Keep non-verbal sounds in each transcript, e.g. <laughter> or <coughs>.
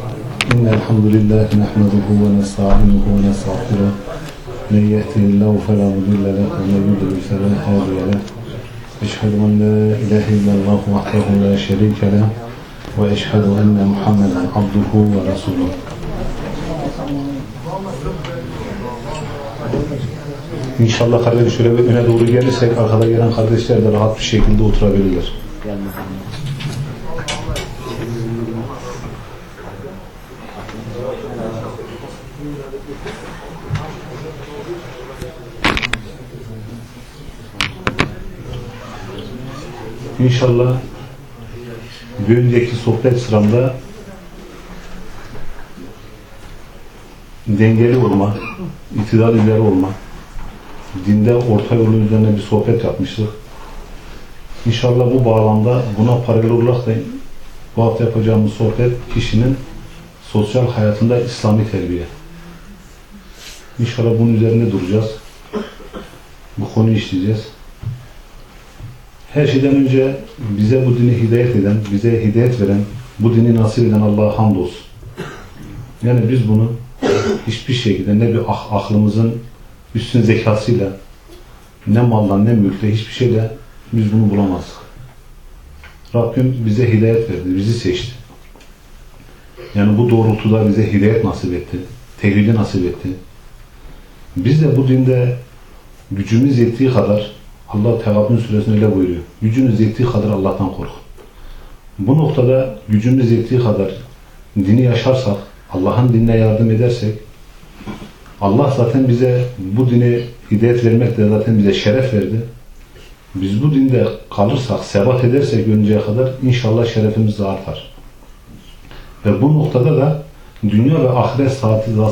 إن الحمد لله نحمده ونستعينه ونستغفره من يهده الله فلا مضل له ومن يضلل فلا هادي له أشهد أن لا إله إلا الله وحده لا شريك له وأشهد أن محمدا عبده ورسوله İnşallah kardeş şöyle bir öne doğru gelirsek arkada gelen kardeşler de rahat bir şekilde oturabilirler. İnşallah bir önceki sohbet sıramda dengeli olma, itidal üzere olma, dinde orta yolun üzerine bir sohbet yapmıştık. İnşallah bu bağlamda buna paralel olarak da bu hafta yapacağımız sohbet kişinin sosyal hayatında İslami terbiye. İnşallah bunun üzerinde duracağız. Bu konuyu işleyeceğiz. Her şeyden önce bize bu dini hidayet eden, bize hidayet veren, bu dini nasip eden Allah'a hamdolsun. Yani biz bunu hiçbir şekilde ne bir ah, aklımızın üstün zekasıyla, ne maldan ne mülkle hiçbir şeyle biz bunu bulamazdık. Rabbim bize hidayet verdi, bizi seçti. Yani bu doğrultuda bize hidayet nasip etti, tevhidi nasip etti. Biz de bu dinde gücümüz yettiği kadar Allah Tegabbün suresinde öyle buyuruyor. Gücünüz yettiği kadar Allah'tan korkun. Bu noktada gücümüz yettiği kadar dini yaşarsak, Allah'ın dinine yardım edersek, Allah zaten bize bu dini hidayet vermekle zaten bize şeref verdi. Biz bu dinde kalırsak, sebat edersek önceye kadar inşallah şerefimiz de artar. Ve bu noktada da dünya ve ahiret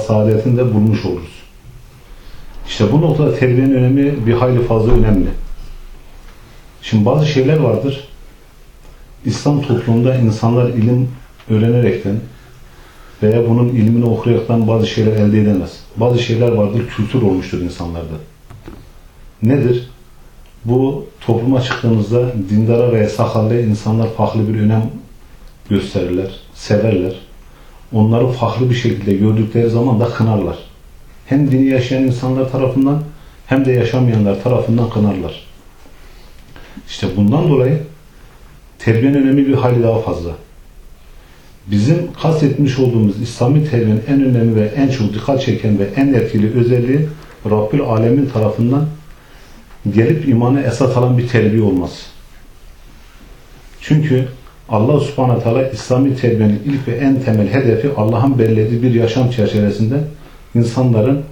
saadetini de bulmuş oluruz. İşte bu noktada terbiyenin önemi bir hayli fazla önemli. Şimdi bazı şeyler vardır. İslam toplumunda insanlar ilim öğrenerekten veya bunun ilmini okuyaraktan bazı şeyler elde edemez. Bazı şeyler vardır, kültür olmuştur insanlarda. Nedir? Bu topluma çıktığımızda dindara veya sakallıya insanlar farklı bir önem gösterirler, severler. Onları farklı bir şekilde gördükleri zaman da kınarlar. Hem dini yaşayan insanlar tarafından hem de yaşamayanlar tarafından kınarlar. İşte bundan dolayı terbiyenin önemi bir hali daha fazla. Bizim kastetmiş olduğumuz İslami terbiyenin en önemli ve en çok dikkat çeken ve en etkili özelliği Rabbül Alemin tarafından gelip imanı esas alan bir terbiye olması. Çünkü Allah subhanahu teala İslami terbiyenin ilk ve en temel hedefi Allah'ın belirlediği bir yaşam çerçevesinde insanların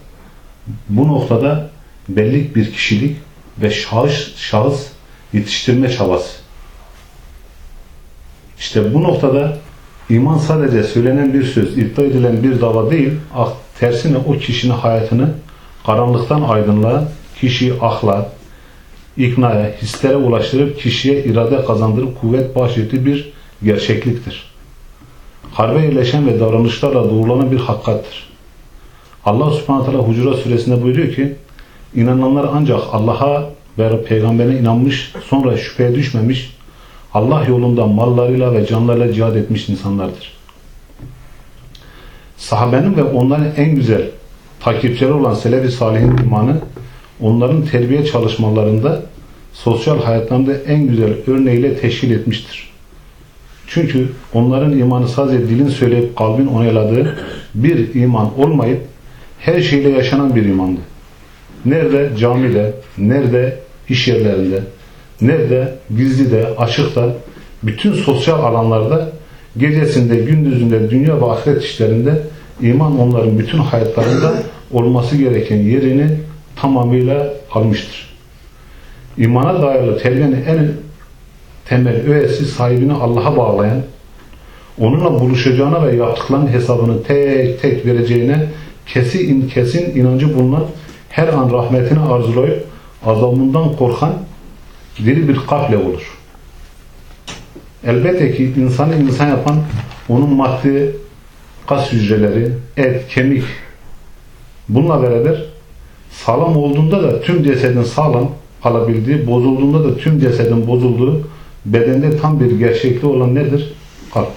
bu noktada belli bir kişilik ve şahıs, şahıs yetiştirme çabası. İşte bu noktada iman sadece söylenen bir söz, iddia edilen bir dava değil, tersine o kişinin hayatını karanlıktan aydınlığa, kişiyi akla, iknaya, hislere ulaştırıp kişiye irade kazandırıp kuvvet bahşettiği bir gerçekliktir. Kalbe yerleşen ve davranışlarla doğrulanan bir hakikattir. Allah subhanahu teala Hucurat suresinde buyuruyor ki inananlar ancak Allah'a ve peygamberine inanmış sonra şüpheye düşmemiş Allah yolunda mallarıyla ve canlarıyla cihad etmiş insanlardır. Sahabenin ve onların en güzel takipçileri olan Selefi Salih'in imanı onların terbiye çalışmalarında sosyal hayatlarında en güzel örneğiyle teşkil etmiştir. Çünkü onların imanı sadece dilin söyleyip kalbin onayladığı bir iman olmayıp her şeyle yaşanan bir imandı. Nerede camide, nerede iş yerlerinde, nerede gizlide, açıkta, bütün sosyal alanlarda, gecesinde, gündüzünde, dünya ve ahiret işlerinde iman onların bütün hayatlarında olması gereken yerini tamamıyla almıştır. İmana dayalı terbiyenin en temel öğesi sahibini Allah'a bağlayan, onunla buluşacağına ve yaptıklarının hesabını tek tek vereceğine kesin, kesin inancı bulunan, her an rahmetini arzulayıp azabından korkan diri bir kalple olur. Elbette ki insanı insan yapan onun maddi kas hücreleri, et, kemik bununla beraber sağlam olduğunda da tüm cesedin sağlam kalabildiği, bozulduğunda da tüm cesedin bozulduğu bedende tam bir gerçekliği olan nedir? Kalp.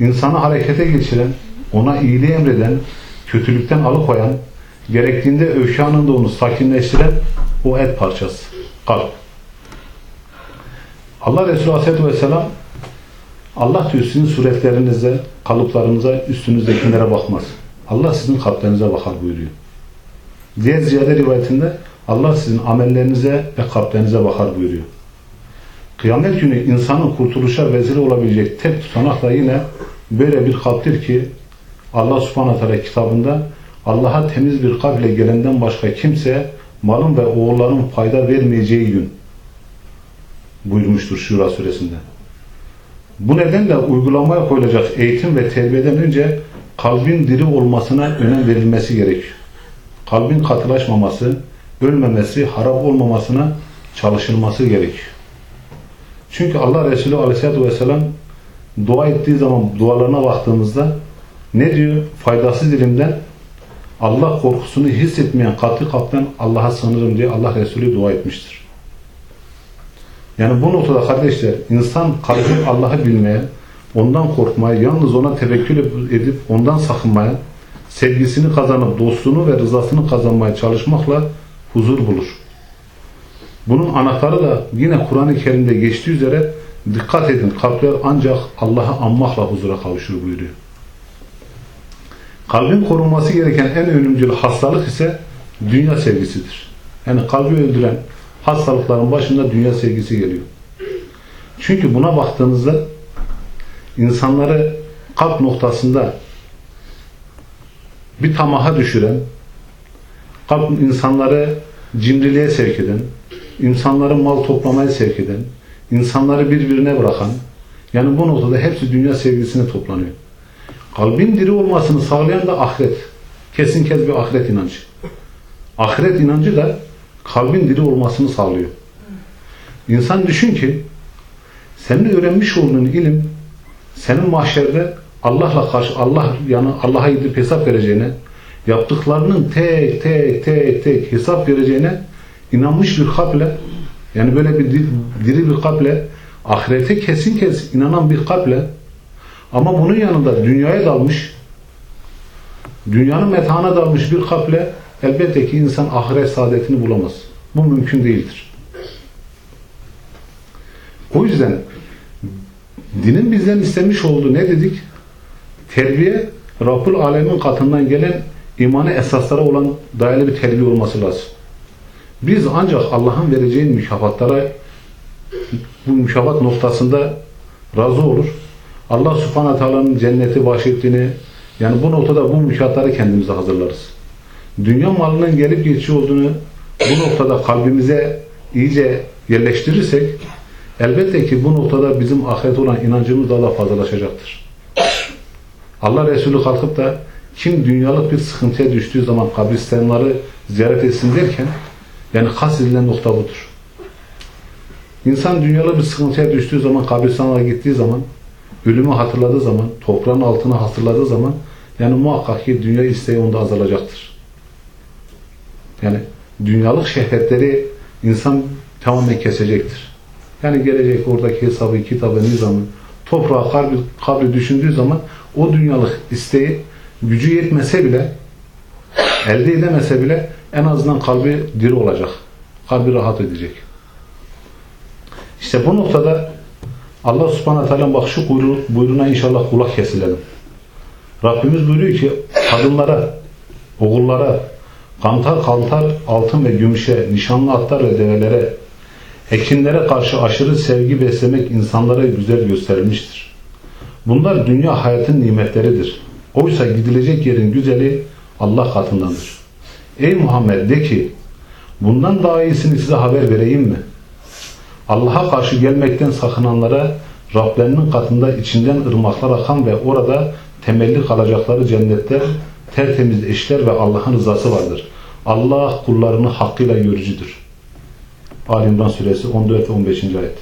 insanı harekete geçiren, ona iyiliği emreden, kötülükten alıkoyan, gerektiğinde öfke anında onu sakinleştiren o et parçası, kalp. Allah Resulü Aleyhisselatü Vesselam Allah diyor sizin suretlerinize, kalıplarınıza, üstünüzdekilere bakmaz. Allah sizin kalplerinize bakar buyuruyor. Diğer ziyade rivayetinde Allah sizin amellerinize ve kalplerinize bakar buyuruyor. Kıyamet günü insanın kurtuluşa vezir olabilecek tek tutanak da yine böyle bir kalptir ki Allah subhanahu teala kitabında Allah'a temiz bir kalp ile gelenden başka kimseye malın ve oğulların fayda vermeyeceği gün buyurmuştur Şura suresinde. Bu nedenle uygulamaya koyulacak eğitim ve terbiyeden önce kalbin diri olmasına önem verilmesi gerekiyor. Kalbin katılaşmaması, ölmemesi, harap olmamasına çalışılması gerekiyor. Çünkü Allah Resulü Aleyhisselatü Vesselam dua ettiği zaman dualarına baktığımızda ne diyor? Faydasız dilimden Allah korkusunu hissetmeyen katı kalpten Allah'a sığınırım diye Allah Resulü dua etmiştir. Yani bu noktada kardeşler insan kalbin Allah'ı bilmeye, ondan korkmaya, yalnız ona tevekkül edip ondan sakınmaya, sevgisini kazanıp dostluğunu ve rızasını kazanmaya çalışmakla huzur bulur. Bunun anahtarı da yine Kur'an-ı Kerim'de geçtiği üzere dikkat edin kalpler ancak Allah'ı anmakla huzura kavuşur buyuruyor. Kalbin korunması gereken en ölümcül hastalık ise dünya sevgisidir. Yani kalbi öldüren hastalıkların başında dünya sevgisi geliyor. Çünkü buna baktığınızda insanları kalp noktasında bir tamaha düşüren, kalp insanları cimriliğe sevk eden, insanları mal toplamaya sevk eden, insanları birbirine bırakan, yani bu noktada hepsi dünya sevgisine toplanıyor. Kalbin diri olmasını sağlayan da ahiret. Kesin kez bir ahiret inancı. Ahiret inancı da kalbin diri olmasını sağlıyor. İnsan düşün ki senin öğrenmiş olduğun ilim senin mahşerde Allah'la karşı Allah yani Allah'a gidip hesap vereceğine yaptıklarının tek tek tek tek hesap vereceğine inanmış bir kalple yani böyle bir diri bir kalple ahirete kesin kes inanan bir kalple ama bunun yanında dünyaya dalmış dünyanın metana dalmış bir kalple elbette ki insan ahiret saadetini bulamaz. Bu mümkün değildir. O yüzden dinin bizden istemiş olduğu ne dedik? Terbiye Rabbul Alemin katından gelen imanı esaslara olan dayalı bir terbiye olması lazım. Biz ancak Allah'ın vereceği mükafatlara bu mükafat noktasında razı olur. Allah subhanahu teala'nın cenneti bahşettiğini yani bu noktada bu mükafatları kendimize hazırlarız. Dünya malının gelip geçici olduğunu bu noktada kalbimize iyice yerleştirirsek elbette ki bu noktada bizim ahiret olan inancımız daha da fazlalaşacaktır. Allah Resulü kalkıp da kim dünyalık bir sıkıntıya düştüğü zaman kabristanları ziyaret etsin derken yani kastedilen nokta budur. İnsan dünyalı bir sıkıntıya düştüğü zaman kabristanlara gittiği zaman ölümü hatırladığı zaman toprağın altını hatırladığı zaman yani muhakkak ki dünya isteği onda azalacaktır. Yani dünyalık şehvetleri insan tamamen kesecektir. Yani gelecek oradaki hesabı, kitabı, nizamı, toprağa, kabri, kabri düşündüğü zaman o dünyalık isteği gücü yetmese bile elde edemese bile en azından kalbi diri olacak. Kalbi rahat edecek. İşte bu noktada Allah subhanahu teala bak şu buyruğuna inşallah kulak kesilelim. Rabbimiz buyuruyor ki kadınlara, oğullara, kantar kantar altın ve gümüşe, nişanlı atlar ve develere, ekinlere karşı aşırı sevgi beslemek insanlara güzel gösterilmiştir. Bunlar dünya hayatın nimetleridir. Oysa gidilecek yerin güzeli Allah katındandır. Ey Muhammed de ki bundan daha iyisini size haber vereyim mi? Allah'a karşı gelmekten sakınanlara Rablerinin katında içinden ırmaklar akan ve orada temelli kalacakları cennetler, tertemiz eşler ve Allah'ın rızası vardır. Allah kullarını hakkıyla görücüdür. Ali İmran suresi 14 ve 15. ayet.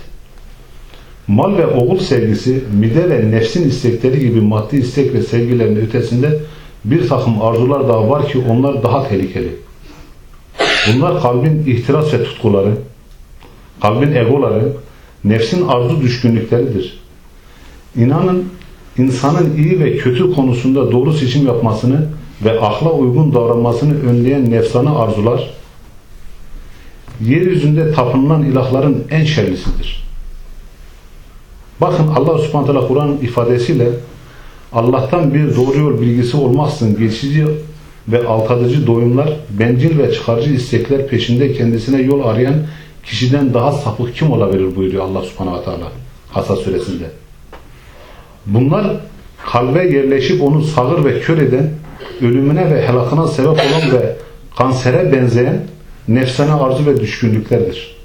Mal ve oğul sevgisi, mide ve nefsin istekleri gibi maddi istek ve sevgilerin ötesinde bir takım arzular daha var ki onlar daha tehlikeli. Bunlar kalbin ihtiras ve tutkuları, kalbin egoları, nefsin arzu düşkünlükleridir. İnanın insanın iyi ve kötü konusunda doğru seçim yapmasını ve ahla uygun davranmasını önleyen nefsane arzular, yeryüzünde tapınılan ilahların en şerlisidir. Bakın Allah subhanahu Kur'an ifadesiyle Allah'tan bir doğru yol bilgisi olmazsın geçici ve altadıcı doyumlar, bencil ve çıkarcı istekler peşinde kendisine yol arayan kişiden daha sapık kim olabilir buyuruyor Allah subhanahu teala Hasas suresinde. Bunlar kalbe yerleşip onu sağır ve kör eden, ölümüne ve helakına sebep olan ve kansere benzeyen nefsane arzu ve düşkünlüklerdir.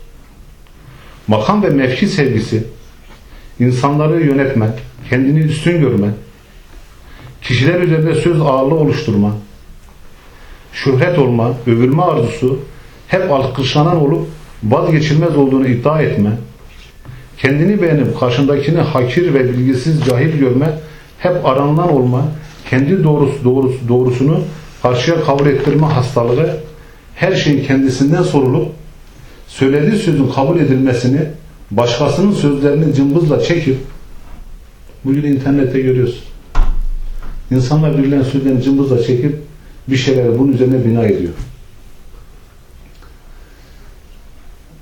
Makam ve mevki sevgisi, insanları yönetme, kendini üstün görme, kişiler üzerinde söz ağırlığı oluşturma, şöhret olma, övülme arzusu, hep alkışlanan olup vazgeçilmez olduğunu iddia etme, kendini beğenip karşındakini hakir ve bilgisiz cahil görme, hep aranılan olma, kendi doğrusu, doğrusu, doğrusunu karşıya kabul ettirme hastalığı, her şeyin kendisinden sorulup, söylediği sözün kabul edilmesini, başkasının sözlerini cımbızla çekip, bugün internette görüyorsun. İnsanlar birilerinin sözlerini cımbızla çekip, bir şeyleri bunun üzerine bina ediyor.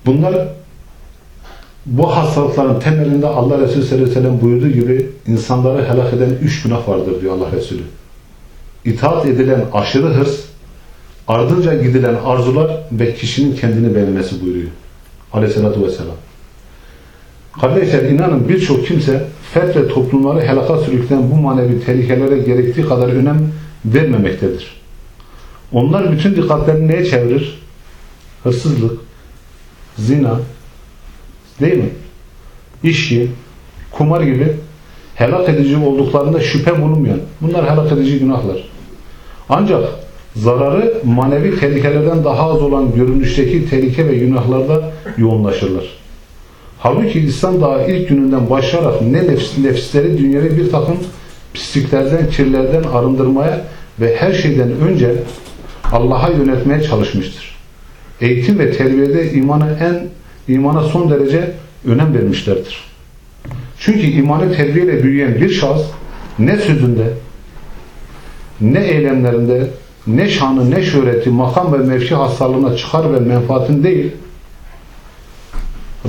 Bunlar bu hastalıkların temelinde Allah Resulü sallallahu aleyhi ve sellem buyurduğu gibi insanları helak eden üç günah vardır diyor Allah Resulü. İtaat edilen aşırı hırs, ardınca gidilen arzular ve kişinin kendini beğenmesi buyuruyor. Aleyhissalatü vesselam. Kardeşler inanın birçok kimse fert ve toplumları helaka sürükleyen bu manevi tehlikelere gerektiği kadar önem vermemektedir. Onlar bütün dikkatlerini neye çevirir? Hırsızlık, zina, değil mi? İşki, kumar gibi helak edici olduklarında şüphe bulunmayan, bunlar helak edici günahlar. Ancak zararı manevi tehlikelerden daha az olan görünüşteki tehlike ve günahlarda yoğunlaşırlar. Halbuki İslam daha ilk gününden başlayarak ne nefs, nefisleri dünyevi bir takım pisliklerden, kirlerden arındırmaya ve her şeyden önce Allah'a yönetmeye çalışmıştır. Eğitim ve terbiyede imana en imana son derece önem vermişlerdir. Çünkü imanı terbiyeyle büyüyen bir şahıs ne sözünde, ne eylemlerinde, ne şanı, ne şöhreti, makam ve mevki hastalığına çıkar ve menfaatin değil,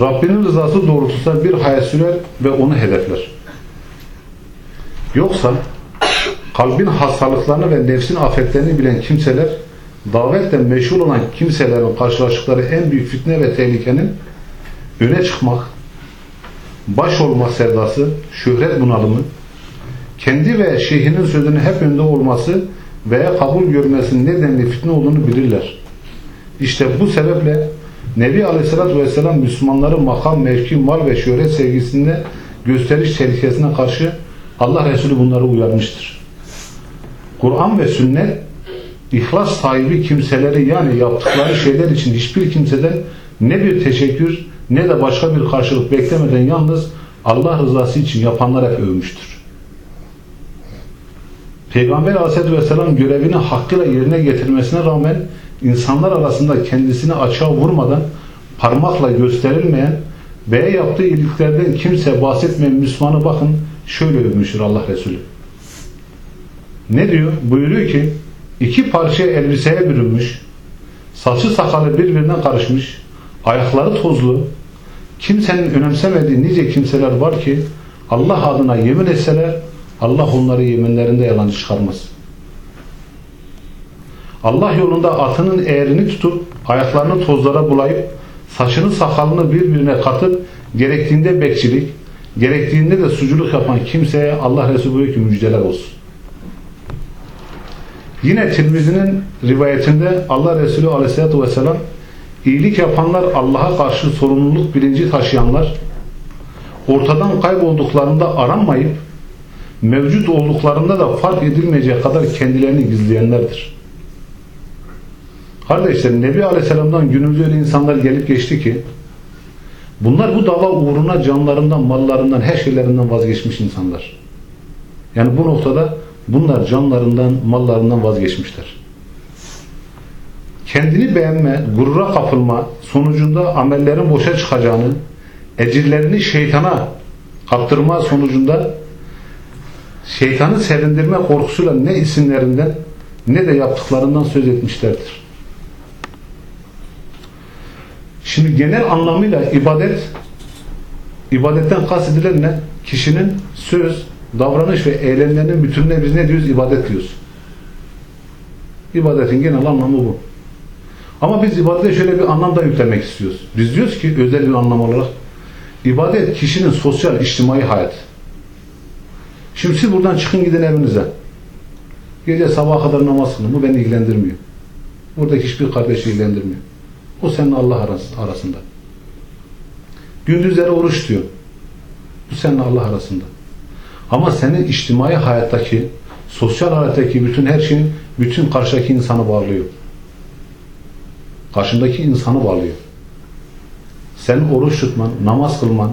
Rabbinin rızası doğrultusunda bir hayat sürer ve onu hedefler. Yoksa kalbin hastalıklarını ve nefsin afetlerini bilen kimseler davetle meşhur olan kimselerin karşılaştıkları en büyük fitne ve tehlikenin öne çıkmak, baş olmak sevdası, şöhret bunalımı, kendi ve şeyhinin sözünün hep önde olması veya kabul görmesinin nedenli fitne olduğunu bilirler. İşte bu sebeple Nebi Aleyhisselatü Vesselam Müslümanları makam, mevki, mal ve şöhret sevgisinde gösteriş tehlikesine karşı Allah Resulü bunları uyarmıştır. Kur'an ve sünnet ihlas sahibi kimseleri yani yaptıkları şeyler için hiçbir kimseden ne bir teşekkür ne de başka bir karşılık beklemeden yalnız Allah rızası için yapanlar hep övmüştür. Peygamber Aleyhisselatü Vesselam görevini hakkıyla yerine getirmesine rağmen insanlar arasında kendisini açığa vurmadan parmakla gösterilmeyen veya yaptığı iyiliklerden kimse bahsetmeyen Müslümanı bakın şöyle övmüştür Allah Resulü. Ne diyor? Buyuruyor ki iki parça elbiseye bürünmüş, saçı sakalı birbirine karışmış, ayakları tozlu, kimsenin önemsemediği nice kimseler var ki Allah adına yemin etseler Allah onları yeminlerinde yalancı çıkarmaz. Allah yolunda atının eğerini tutup ayaklarını tozlara bulayıp saçını sakalını birbirine katıp gerektiğinde bekçilik, gerektiğinde de suculuk yapan kimseye Allah Resulü buyuruyor müjdeler olsun. Yine Tirmizi'nin rivayetinde Allah Resulü Aleyhisselatü Vesselam iyilik yapanlar Allah'a karşı sorumluluk bilinci taşıyanlar ortadan kaybolduklarında aranmayıp mevcut olduklarında da fark edilmeyecek kadar kendilerini gizleyenlerdir. Kardeşler Nebi Aleyhisselam'dan günümüzde öyle insanlar gelip geçti ki bunlar bu dava uğruna canlarından, mallarından, her şeylerinden vazgeçmiş insanlar. Yani bu noktada bunlar canlarından, mallarından vazgeçmişler. Kendini beğenme, gurura kapılma sonucunda amellerin boşa çıkacağını, ecirlerini şeytana kaptırma sonucunda şeytanı sevindirme korkusuyla ne isimlerinden ne de yaptıklarından söz etmişlerdir. Şimdi genel anlamıyla ibadet ibadetten kastedilen ne? Kişinin söz, davranış ve eylemlerinin bütününe biz ne diyoruz? İbadet diyoruz. İbadetin genel anlamı bu. Ama biz ibadete şöyle bir anlam da yüklemek istiyoruz. Biz diyoruz ki özel bir anlam olarak ibadet kişinin sosyal, içtimai hayat. Şimdi siz buradan çıkın gidin evinize. Gece sabaha kadar namaz kılın. Bu beni ilgilendirmiyor. Buradaki hiçbir kardeşi ilgilendirmiyor. O senin Allah arasında. Gündüzleri oruç diyor. Bu senin Allah arasında. Ama senin içtimai hayattaki, sosyal hayattaki bütün her şeyin, bütün karşıdaki insanı bağlıyor. Karşındaki insanı bağlıyor. Senin oruç tutman, namaz kılman,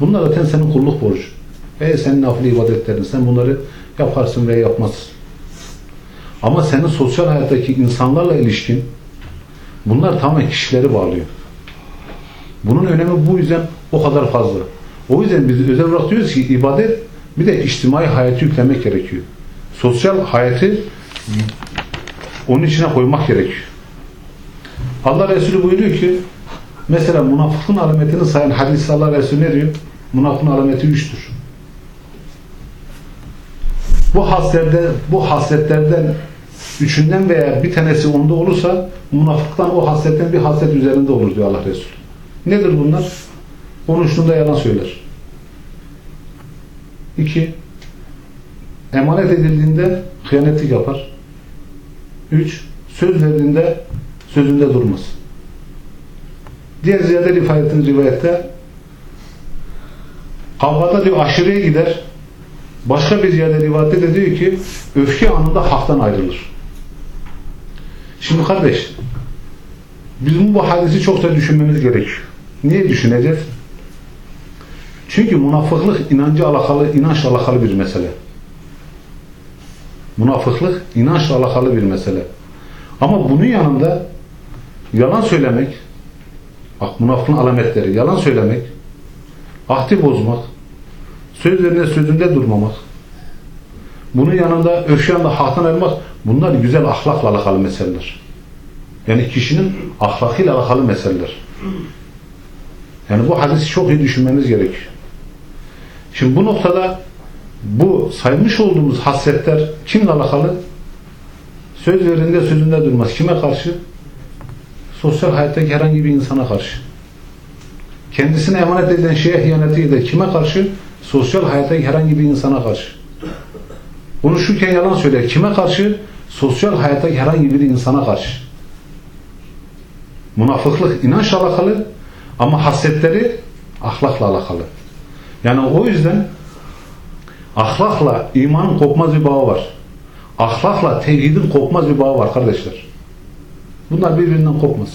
bunlar zaten senin kulluk borcu. Ve senin nafile ibadetlerin. Sen bunları yaparsın veya yapmazsın. Ama senin sosyal hayattaki insanlarla ilişkin bunlar tamamen kişileri bağlıyor. Bunun önemi bu yüzden o kadar fazla. O yüzden biz özel olarak diyoruz ki ibadet bir de içtimai hayatı yüklemek gerekiyor. Sosyal hayatı onun içine koymak gerekiyor. Allah Resulü buyuruyor ki mesela münafıkın alametini sayan hadis Allah Resulü ne diyor? Münafıkın alameti üçtür. Bu hasletlerde, bu hasletlerden üçünden veya bir tanesi onda olursa münafıktan o hasletten bir haslet üzerinde olur diyor Allah Resulü. Nedir bunlar? Konuştuğunda yalan söyler. İki, emanet edildiğinde hıyanetlik yapar. Üç, söz verdiğinde sözünde durmaz. Diğer ziyade rivayetin rivayette kavgada diyor aşırıya gider. Başka bir ziyade rivayette de diyor ki öfke anında haktan ayrılır. Şimdi kardeş bizim bu hadisi çok da düşünmemiz gerekiyor. Niye düşüneceğiz? Çünkü münafıklık inancı alakalı, inançla alakalı bir mesele. Münafıklık inançla alakalı bir mesele. Ama bunun yanında yalan söylemek, bak münafıkın alametleri, yalan söylemek, ahdi bozmak, sözlerine sözünde durmamak, bunun yanında öfke yanında haktan ayrılmak, bunlar güzel ahlakla alakalı meseleler. Yani kişinin ahlakıyla alakalı meseleler. Yani bu hadisi çok iyi düşünmemiz gerekiyor. Şimdi bu noktada bu saymış olduğumuz hasletler kimle alakalı? Söz verinde sözünde durmaz. Kime karşı? Sosyal hayattaki herhangi bir insana karşı. Kendisine emanet edilen şeye hıyaneti eder. Kime karşı? Sosyal hayattaki herhangi bir insana karşı. Konuşurken yalan söyler. Kime karşı? Sosyal hayattaki herhangi bir insana karşı. Münafıklık inançla alakalı ama hasletleri ahlakla alakalı. Yani o yüzden ahlakla imanın kopmaz bir bağı var. Ahlakla tevhidin kopmaz bir bağı var kardeşler. Bunlar birbirinden kopmaz.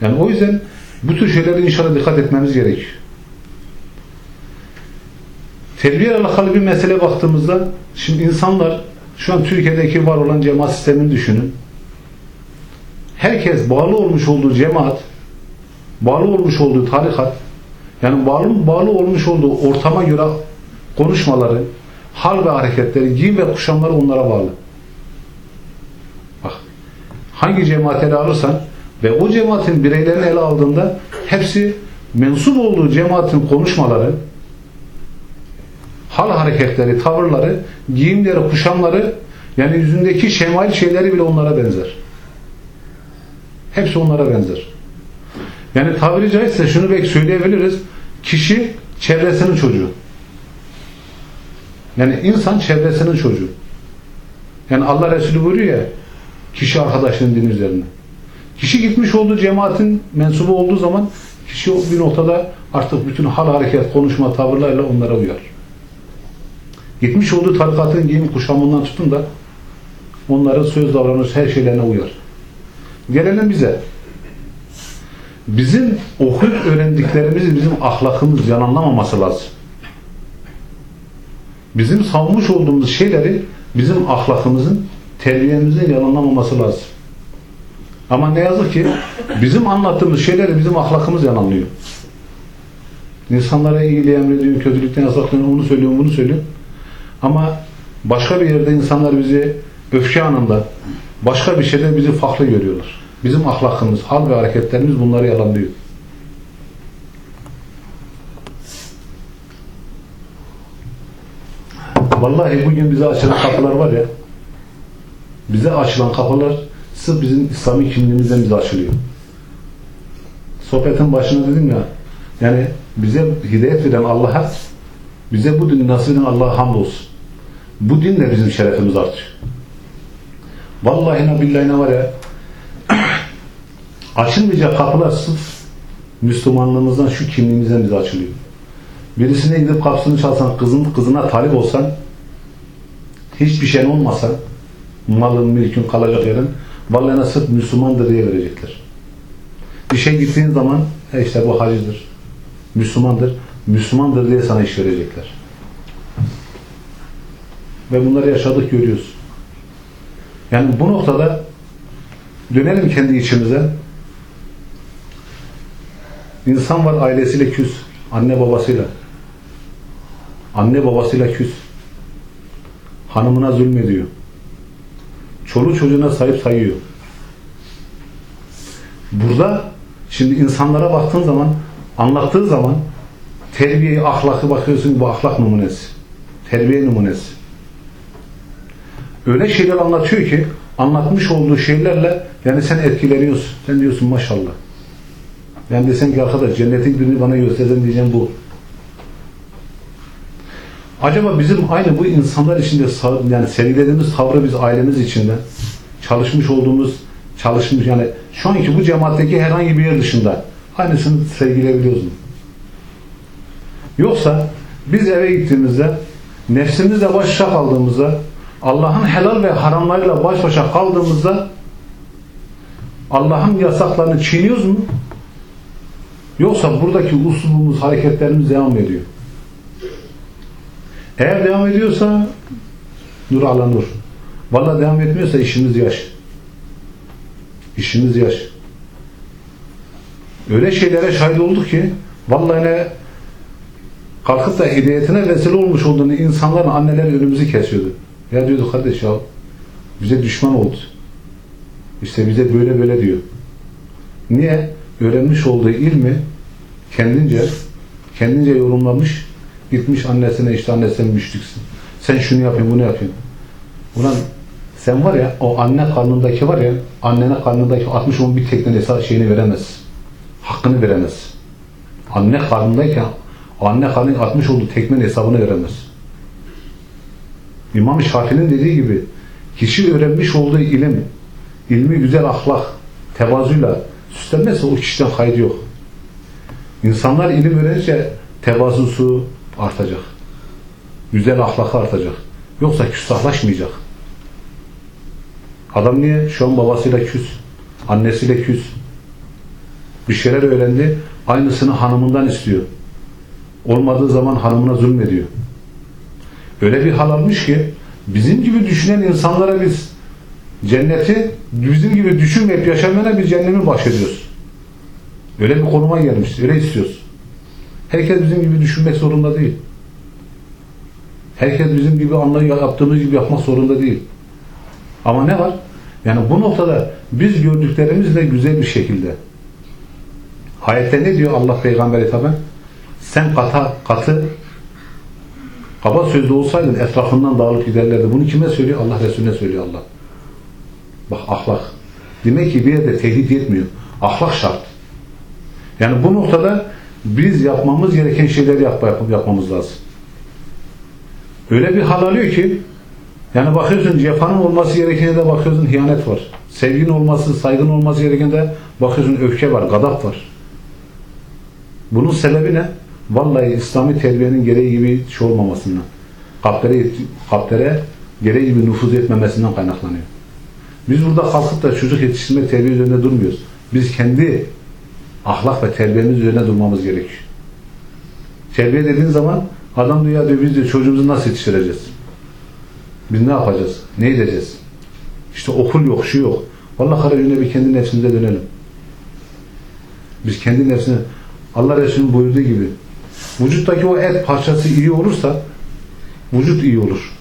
Yani o yüzden bu tür şeylere inşallah dikkat etmemiz gerekiyor. Terbiye alakalı bir mesele baktığımızda şimdi insanlar şu an Türkiye'deki var olan cemaat sistemini düşünün. Herkes bağlı olmuş olduğu cemaat bağlı olmuş olduğu tarikat yani bağlı, bağlı olmuş olduğu ortama göre konuşmaları, hal ve hareketleri, giyim ve kuşamları onlara bağlı. Bak, hangi cemaati ele alırsan ve o cemaatin bireylerini ele aldığında hepsi mensup olduğu cemaatin konuşmaları, hal hareketleri, tavırları, giyimleri, kuşamları yani yüzündeki şemail şeyleri bile onlara benzer. Hepsi onlara benzer. Yani tabiri caizse şunu belki söyleyebiliriz. Kişi çevresinin çocuğu. Yani insan çevresinin çocuğu. Yani Allah Resulü buyuruyor ya kişi arkadaşının dini üzerine. Kişi gitmiş olduğu cemaatin mensubu olduğu zaman kişi bir noktada artık bütün hal hareket, konuşma, tavırlarla onlara uyar. Gitmiş olduğu tarikatın giyim kuşamından tutun da onların söz davranış her şeylerine uyar. Gelelim bize bizim okuyup öğrendiklerimizi bizim ahlakımız yalanlamaması lazım. Bizim savunmuş olduğumuz şeyleri bizim ahlakımızın, terbiyemizin yalanlamaması lazım. Ama ne yazık ki bizim anlattığımız şeyleri bizim ahlakımız yalanlıyor. İnsanlara iyiliği emrediyorsun, kötülükten yasaklıyorsun, onu söylüyorsun, bunu söylüyorsun. Ama başka bir yerde insanlar bizi öfke anında, başka bir şeyde bizi farklı görüyorlar. Bizim ahlakımız, hal ve hareketlerimiz bunları yalanlıyor. Vallahi bugün bize açılan kapılar var ya, bize açılan kapılar sırf bizim İslami kimliğimizden bize açılıyor. Sohbetin başında dedim ya, yani bize hidayet veren Allah'a, bize bu dini nasip eden Allah'a hamdolsun. Bu dinle bizim şerefimiz artıyor. Vallahi ne billahi ne var ya, açılmayacak kapılar sırf Müslümanlığımızdan, şu kimliğimizden bize açılıyor. Birisine gidip kapısını çalsan, kızın, kızına talip olsan, hiçbir şeyin olmasa, malın, mülkün kalacak yerin, vallahi sırf Müslümandır diye verecekler. Bir şey gittiğin zaman, e işte bu hacıdır, Müslümandır, Müslümandır diye sana iş verecekler. Ve bunları yaşadık, görüyoruz. Yani bu noktada dönelim kendi içimize. İnsan var ailesiyle küs, anne babasıyla. Anne babasıyla küs. Hanımına zulmediyor. Çoluğu çocuğuna sahip sayıyor. Burada şimdi insanlara baktığın zaman anlattığı zaman terbiyeyi, ahlakı bakıyorsun bu ahlak numunesi. Terbiye numunesi. Öyle şeyler anlatıyor ki anlatmış olduğu şeylerle yani sen etkileniyorsun. Sen diyorsun maşallah. Yani desen ki arkadaş cennetin birini bana göstersen diyeceğim bu. Acaba bizim aynı bu insanlar içinde yani sergilediğimiz tavrı biz ailemiz içinde çalışmış olduğumuz çalışmış yani şu anki bu cemaatteki herhangi bir yer dışında aynısını sergileyebiliyoruz mu? Yoksa biz eve gittiğimizde nefsimizle baş başa kaldığımızda Allah'ın helal ve haramlarıyla baş başa kaldığımızda Allah'ın yasaklarını çiğniyoruz mu? Yoksa buradaki usulümüz, hareketlerimiz devam ediyor. Eğer devam ediyorsa nur ala nur. Valla devam etmiyorsa işimiz yaş. İşimiz yaş. Öyle şeylere şahit olduk ki vallahi ne kalkıp da hidayetine vesile olmuş olduğunu insanların anneleri önümüzü kesiyordu. Ya diyordu kardeş ya bize düşman oldu. İşte bize böyle böyle diyor. Niye? Öğrenmiş olduğu ilmi kendince kendince yorumlamış gitmiş annesine işte anne sen müşriksin. Sen şunu yapayım bunu yapayım. Ulan sen var ya o anne karnındaki var ya annene karnındaki 60 on bir teknen esas şeyini veremez. Hakkını veremez. Anne karnındayken anne karnının 60 olduğu tekmen hesabını veremez. İmam Şafii'nin dediği gibi kişi öğrenmiş olduğu ilim, ilmi güzel ahlak, tevazuyla süslenmezse o kişiden hayır yok. İnsanlar ilim öğrenince tevazusu artacak. Güzel ahlakı artacak. Yoksa küstahlaşmayacak. Adam niye? Şu an babasıyla küs. Annesiyle küs. Bir şeyler öğrendi. Aynısını hanımından istiyor. Olmadığı zaman hanımına zulmediyor. Öyle bir hal almış ki bizim gibi düşünen insanlara biz cenneti bizim gibi düşünmeyip yaşamana bir cennemi bahşediyoruz. Öyle bir konuma gelmiş. Öyle istiyoruz. Herkes bizim gibi düşünmek zorunda değil. Herkes bizim gibi anlayı yaptığımız gibi yapmak zorunda değil. Ama ne var? Yani bu noktada biz gördüklerimizle güzel bir şekilde ayette ne diyor Allah Peygamber hitaben? Sen kata, katı kaba sözlü olsaydın etrafından dağılıp giderlerdi. Bunu kime söylüyor? Allah Resulüne söylüyor Allah. Bak ahlak. Demek ki bir yerde tehdit yetmiyor. Ahlak şart. Yani bu noktada biz yapmamız gereken şeyleri yap, yapmamız lazım. Öyle bir hal alıyor ki yani bakıyorsun cefanın olması gerekene de bakıyorsun hiyanet var. Sevgin olması, saygın olması gerekende bakıyorsun öfke var, gadap var. Bunun sebebi ne? Vallahi İslami terbiyenin gereği gibi şey olmamasından. Kalplere, kalplere gereği gibi nüfuz etmemesinden kaynaklanıyor. Biz burada kalkıp da çocuk yetiştirme terbiye üzerinde durmuyoruz. Biz kendi ahlak ve terbiyemiz üzerine durmamız gerekiyor. Terbiye dediğin zaman adam diyor, diyor biz de çocuğumuzu nasıl yetiştireceğiz? Biz ne yapacağız? Ne edeceğiz? İşte okul yok, şu yok. Vallahi kardeşimle bir kendi nefsimize dönelim. Biz kendi nefsine Allah Resulü'nün buyurduğu gibi Vücuttaki o et parçası iyi olursa vücut iyi olur.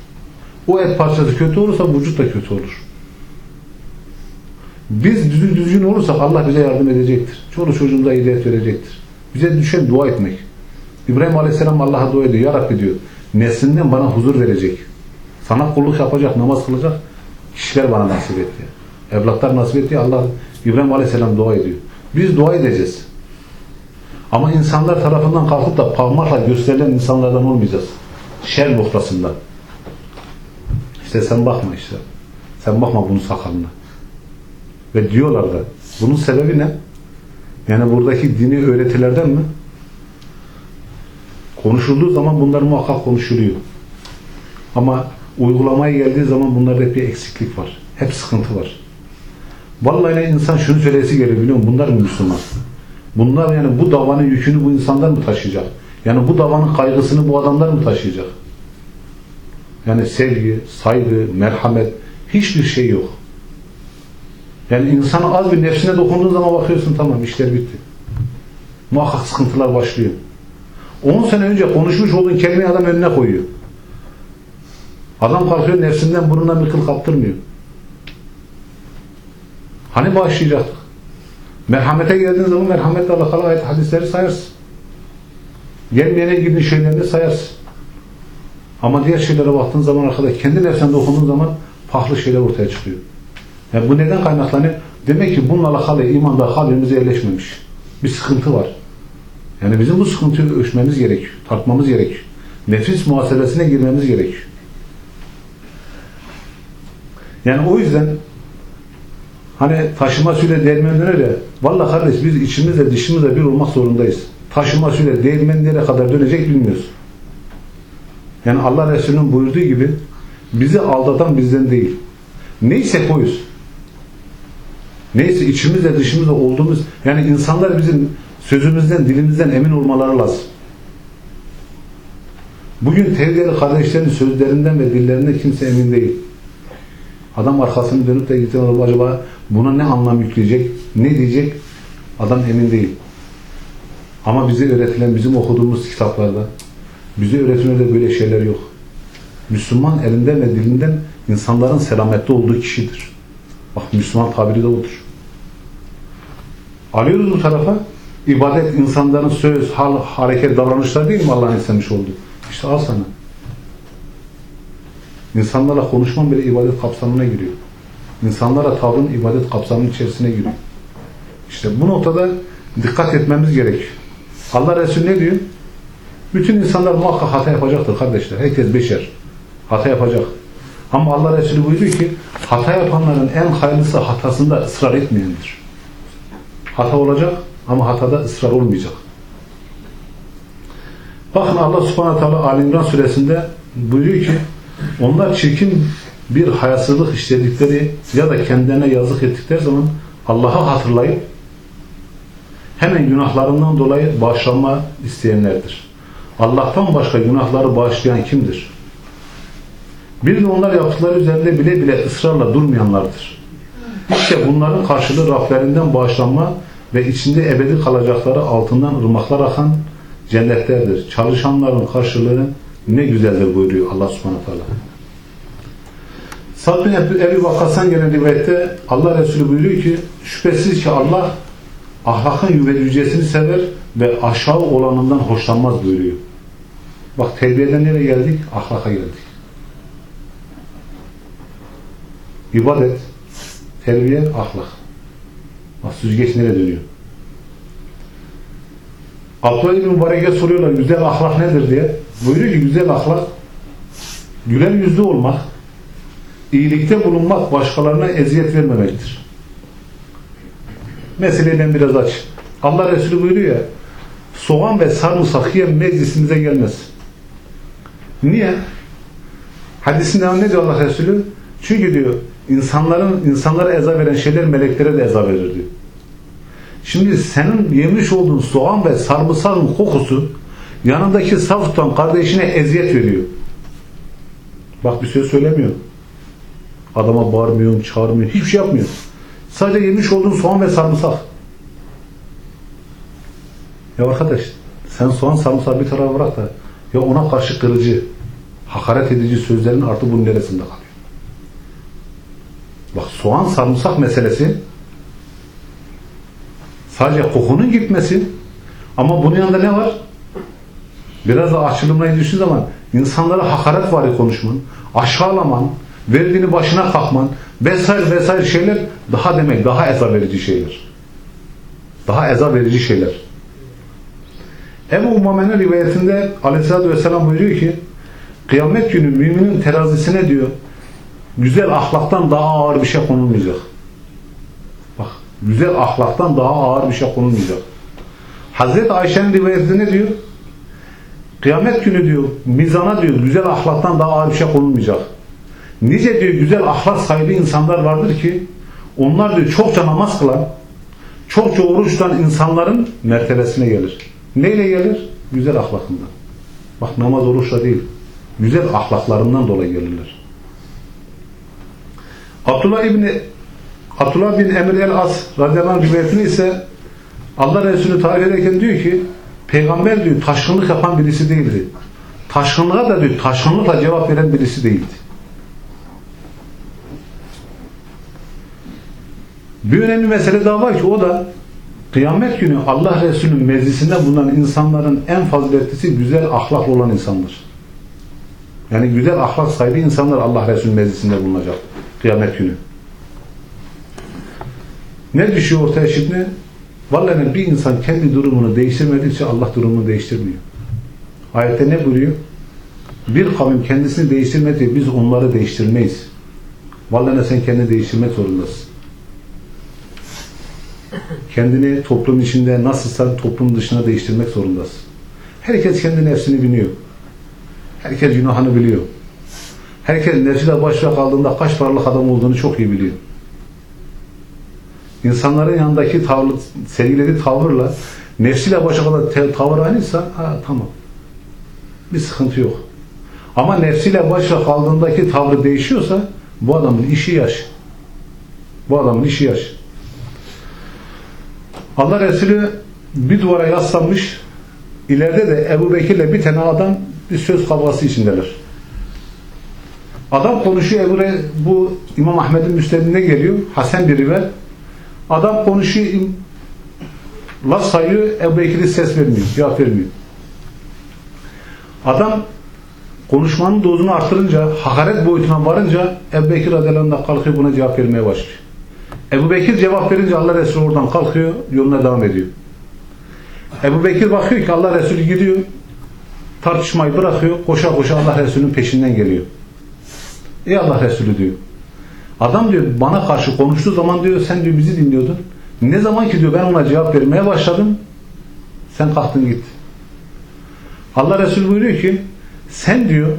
O et parçası kötü olursa vücut da kötü olur. Biz düzgün düzgün olursak Allah bize yardım edecektir. Çoluk çocuğumuza hidayet verecektir. Bize düşen dua etmek. İbrahim Aleyhisselam Allah'a dua ediyor. Ya Rabbi diyor. Neslinden bana huzur verecek. Sana kulluk yapacak, namaz kılacak kişiler bana nasip etti. Evlatlar nasip etti. Allah İbrahim Aleyhisselam dua ediyor. Biz dua edeceğiz. Ama insanlar tarafından kalkıp da parmakla gösterilen insanlardan olmayacağız. Şer noktasında. İşte sen bakma işte. Sen bakma bunun sakalına. Ve diyorlar da bunun sebebi ne? Yani buradaki dini öğretilerden mi? Konuşulduğu zaman bunlar muhakkak konuşuluyor. Ama uygulamaya geldiği zaman bunlarda hep bir eksiklik var. Hep sıkıntı var. Vallahi insan şunu söylesi geliyor biliyor musun? Bunlar mı Müslüman? Bunlar yani bu davanın yükünü bu insanlar mı taşıyacak? Yani bu davanın kaygısını bu adamlar mı taşıyacak? Yani sevgi, saygı, merhamet hiçbir şey yok. Yani insana az bir nefsine dokunduğun zaman bakıyorsun tamam işler bitti. Muhakkak sıkıntılar başlıyor. 10 sene önce konuşmuş olduğun kelimeyi adam önüne koyuyor. Adam kalkıyor nefsinden burnundan bir kıl kaptırmıyor. Hani başlayacaktık? Merhamete geldiğin zaman merhametle alakalı ayet hadisleri sayarsın. Gelmeyene ilgili şeyleri de sayarsın. Ama diğer şeylere baktığın zaman arkadaş kendi nefsine dokunduğun zaman farklı şeyler ortaya çıkıyor. Yani bu neden kaynaklanıyor? Demek ki bununla alakalı imanda kalbimize yerleşmemiş. Bir sıkıntı var. Yani bizim bu sıkıntıyı ölçmemiz gerekiyor. Tartmamız gerekiyor. Nefis muhasebesine girmemiz gerekiyor. Yani o yüzden hani taşıma suyla değirmen döner ya valla kardeş biz içimizle dışımızla bir olmak zorundayız. Taşıma suyla değirmen nereye kadar dönecek bilmiyoruz. Yani Allah Resulü'nün buyurduğu gibi bizi aldatan bizden değil. Neyse koyuz. Neyse içimizle dışımızda olduğumuz yani insanlar bizim sözümüzden, dilimizden emin olmaları lazım. Bugün tevhidli kardeşlerin sözlerinden ve dillerinden kimse emin değil. Adam arkasını dönüp de gittiğinde acaba buna ne anlam yükleyecek, ne diyecek adam emin değil. Ama bize öğretilen, bizim okuduğumuz kitaplarda bize öğretilerde böyle şeyler yok. Müslüman elinden ve dilinden insanların selametli olduğu kişidir. Bak Müslüman tabiri de odur. Alıyoruz bu tarafa ibadet insanların söz, hal, hareket, davranışları değil mi Allah'ın istemiş olduğu? İşte al sana. İnsanlarla konuşman bile ibadet kapsamına giriyor. İnsanlara tavrın ibadet kapsamının içerisine giriyor. İşte bu noktada dikkat etmemiz gerekiyor. Allah Resulü ne diyor? Bütün insanlar muhakkak hata yapacaktır kardeşler. Herkes beşer. Hata yapacak. Ama Allah Resulü buyuruyor ki hata yapanların en hayırlısı hatasında ısrar etmeyendir. Hata olacak ama hatada ısrar olmayacak. Bakın Allah subhanahu teala Ali İmran suresinde buyuruyor ki onlar çirkin bir hayasızlık işledikleri ya da kendilerine yazık ettikleri zaman Allah'a hatırlayıp hemen günahlarından dolayı bağışlanma isteyenlerdir. Allah'tan başka günahları bağışlayan kimdir? Bir de onlar yaptıkları üzerinde bile bile ısrarla durmayanlardır. İşte bunların karşılığı Rablerinden bağışlanma ve içinde ebedi kalacakları altından ırmaklar akan cennetlerdir. Çalışanların karşılığı ne güzeldir buyuruyor Allah subhanahu teala. Sad bin Ebi Vakas'tan gelen rivayette Allah Resulü buyuruyor ki şüphesiz ki Allah ahlakın yücesini sever ve aşağı olanından hoşlanmaz buyuruyor. Bak terbiyeden nereye geldik? Ahlaka geldik. İbadet, terbiye, ahlak. Bak süzgeç nereye dönüyor? Abdullah İbni Mübarek'e soruyorlar güzel ahlak nedir diye. Buyuruyor ki güzel ahlak güler yüzlü olmak, iyilikte bulunmak, başkalarına eziyet vermemektir. Meseleyle biraz aç. Allah Resulü buyuruyor ya soğan ve sarımsak yiyen meclisimize gelmez. Niye? Hadisin devamı ne diyor Allah Resulü? Çünkü diyor insanların insanlara eza veren şeyler meleklere de eza verir diyor. Şimdi senin yemiş olduğun soğan ve sarımsakın kokusu yanındaki saf tutan kardeşine eziyet veriyor. Bak bir söz söylemiyor. Adama bağırmıyor, çağırmıyor, hiçbir şey yapmıyor. Sadece yemiş olduğun soğan ve sarımsak. Ya arkadaş Sen soğan sarımsağı bir tarafa bırak da ya ona karşı kırıcı, hakaret edici sözlerin artı bunun neresinde kalıyor? Bak soğan sarımsak meselesi sadece kokunun gitmesi ama bunun yanında ne var? Biraz da açılımlayı düştüğü zaman insanlara hakaret var konuşman, aşağılaman, verdiğini başına kalkman vesaire vesaire şeyler daha demek, daha eza verici şeyler. Daha eza verici şeyler. Ebu Umame'nin rivayetinde aleyhissalatü vesselam buyuruyor ki kıyamet günü müminin terazisine diyor güzel ahlaktan daha ağır bir şey konulmayacak. Bak güzel ahlaktan daha ağır bir şey konulmayacak. Hazreti Ayşe'nin rivayetinde ne diyor? Kıyamet günü diyor mizana diyor güzel ahlaktan daha ağır bir şey konulmayacak. Nice diyor güzel ahlak sahibi insanlar vardır ki onlar diyor çokça namaz kılan çokça oruç tutan insanların mertebesine gelir. Neyle gelir? Güzel ahlakından. Bak namaz oruçla değil. Güzel ahlaklarından dolayı gelirler. Abdullah İbni Abdullah bin Emir el-As radıyallahu anh rivayetini ise Allah Resulü tarif ederken diyor ki peygamber diyor taşkınlık yapan birisi değildi. Taşkınlığa da diyor taşkınlıkla cevap veren birisi değildi. Bir önemli mesele daha var ki o da kıyamet günü Allah Resulü'nün meclisinde bulunan insanların en faziletlisi güzel ahlaklı olan insandır. Yani güzel ahlak sahibi insanlar Allah Resulü'nün meclisinde bulunacak kıyamet günü. Ne düşüyor ortaya şimdi? Vallahi bir insan kendi durumunu değiştirmedikçe Allah durumunu değiştirmiyor. Ayette ne buyuruyor? Bir kavim kendisini değiştirmedi, biz onları değiştirmeyiz. Vallahi sen kendini değiştirmek zorundasın. Kendini toplum içinde nasılsan toplum dışına değiştirmek zorundasın. Herkes kendi nefsini biliyor. Herkes günahını biliyor. Herkes nefsiyle başına kaldığında kaç paralık adam olduğunu çok iyi biliyor. İnsanların yanındaki tavır, sergilediği tavırla nefsiyle başa kadar tavır aynıysa ha, tamam. Bir sıkıntı yok. Ama nefsiyle başa kaldığındaki tavrı değişiyorsa bu adamın işi yaş. Bu adamın işi yaş. Allah Resulü bir duvara yaslanmış ileride de Ebu Bekir'le bir tane adam bir söz kavgası içindeler. Adam konuşuyor Ebu Re, bu İmam Ahmet'in müstedine geliyor. Hasan bir rivayet. Adam konuşuyor laf sayıyor Ebu Bekir'e ses vermiyor. Cevap vermiyor. Adam konuşmanın dozunu artırınca hakaret boyutuna varınca Ebu Bekir radıyallahu kalkıyor buna cevap vermeye başlıyor. Ebu Bekir cevap verince Allah Resulü oradan kalkıyor yoluna devam ediyor. Ebu Bekir bakıyor ki Allah Resulü gidiyor tartışmayı bırakıyor koşa koşa Allah Resulü'nün peşinden geliyor. Ey Allah Resulü diyor. Adam diyor bana karşı konuştuğu zaman diyor sen diyor bizi dinliyordun. Ne zaman ki diyor ben ona cevap vermeye başladım sen kalktın git. Allah Resulü buyuruyor ki sen diyor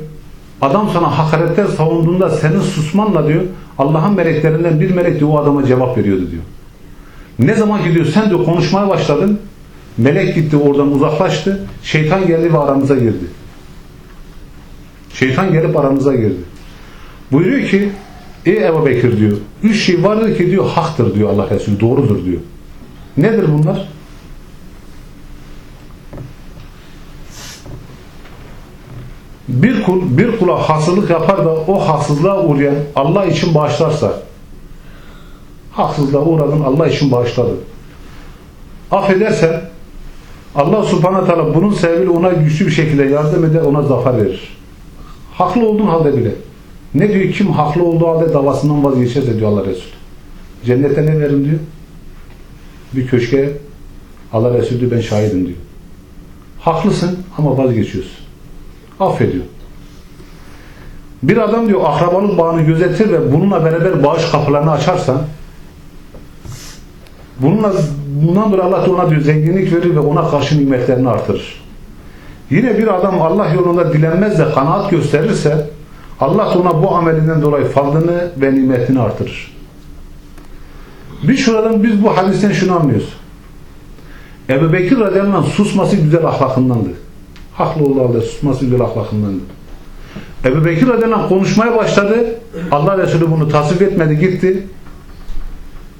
adam sana hakaretler savunduğunda senin susmanla diyor Allah'ın meleklerinden bir melek diyor o adama cevap veriyordu diyor. Ne zaman ki diyor sen diyor konuşmaya başladın melek gitti oradan uzaklaştı şeytan geldi ve aramıza girdi. Şeytan gelip aramıza girdi. Buyuruyor ki Ey Ebu Bekir diyor. Üç şey vardır ki diyor haktır diyor Allah Resulü. Doğrudur diyor. Nedir bunlar? Bir kul bir kula haksızlık yapar da o haksızlığa uğrayan Allah için bağışlarsa haksızlığa uğradın Allah için bağışladı. Affedersen Allah subhanahu teala bunun sebebiyle ona güçlü bir şekilde yardım eder ona zafer verir. Haklı olduğun halde bile. Ne diyor? Kim haklı olduğu halde davasından vazgeçerse diyor Allah Resulü. Cennete ne verin diyor? Bir köşke Allah Resulü diyor ben şahidim diyor. Haklısın ama vazgeçiyorsun. Affediyor. Bir adam diyor akrabalık bağını gözetir ve bununla beraber bağış kapılarını açarsan bununla bundan dolayı Allah ona diyor zenginlik verir ve ona karşı nimetlerini artırır. Yine bir adam Allah yolunda dilenmez de kanaat gösterirse Allah ona bu amelinden dolayı fadlını ve nimetini artırır. Biz şuradan biz bu hadisten şunu anlıyoruz. Ebu Bekir radıyallahu susması güzel ahlakındandı. Haklı olduğu halde susması güzel ahlakındandı. Ebu Bekir radıyallahu konuşmaya başladı. Allah Resulü bunu tasvip etmedi gitti.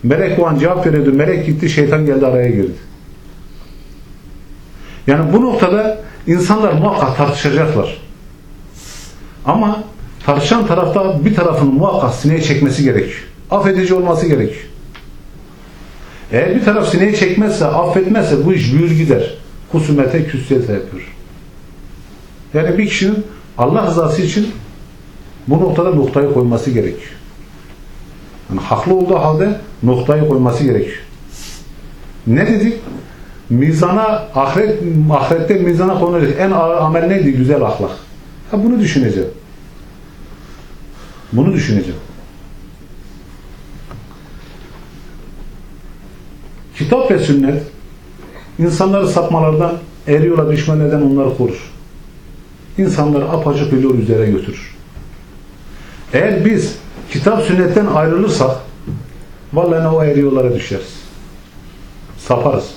Melek o an cevap veriyordu. Melek gitti şeytan geldi araya girdi. Yani bu noktada insanlar muhakkak tartışacaklar. Ama tartışan tarafta bir tarafın muhakkak sineye çekmesi gerekiyor. Affedici olması gerekiyor. Eğer bir taraf sineği çekmezse, affetmezse bu iş büyür gider. Husumete, küsliyete yapıyor. Yani bir kişinin Allah rızası için bu noktada noktayı koyması gerekiyor. Yani haklı olduğu halde noktayı koyması gerekiyor. Ne dedik? Mizana, ahiret, ahirette mizana konulacak en ağır amel neydi? Güzel ahlak. Ha bunu düşüneceğim. Bunu düşüneceğim. Kitap ve sünnet insanları sapmalardan, eğri yola düşmelerden onları korur. İnsanları apacık bir yol üzere götürür. Eğer biz kitap sünnetten ayrılırsak vallahi o eğri yollara düşeriz. Saparız.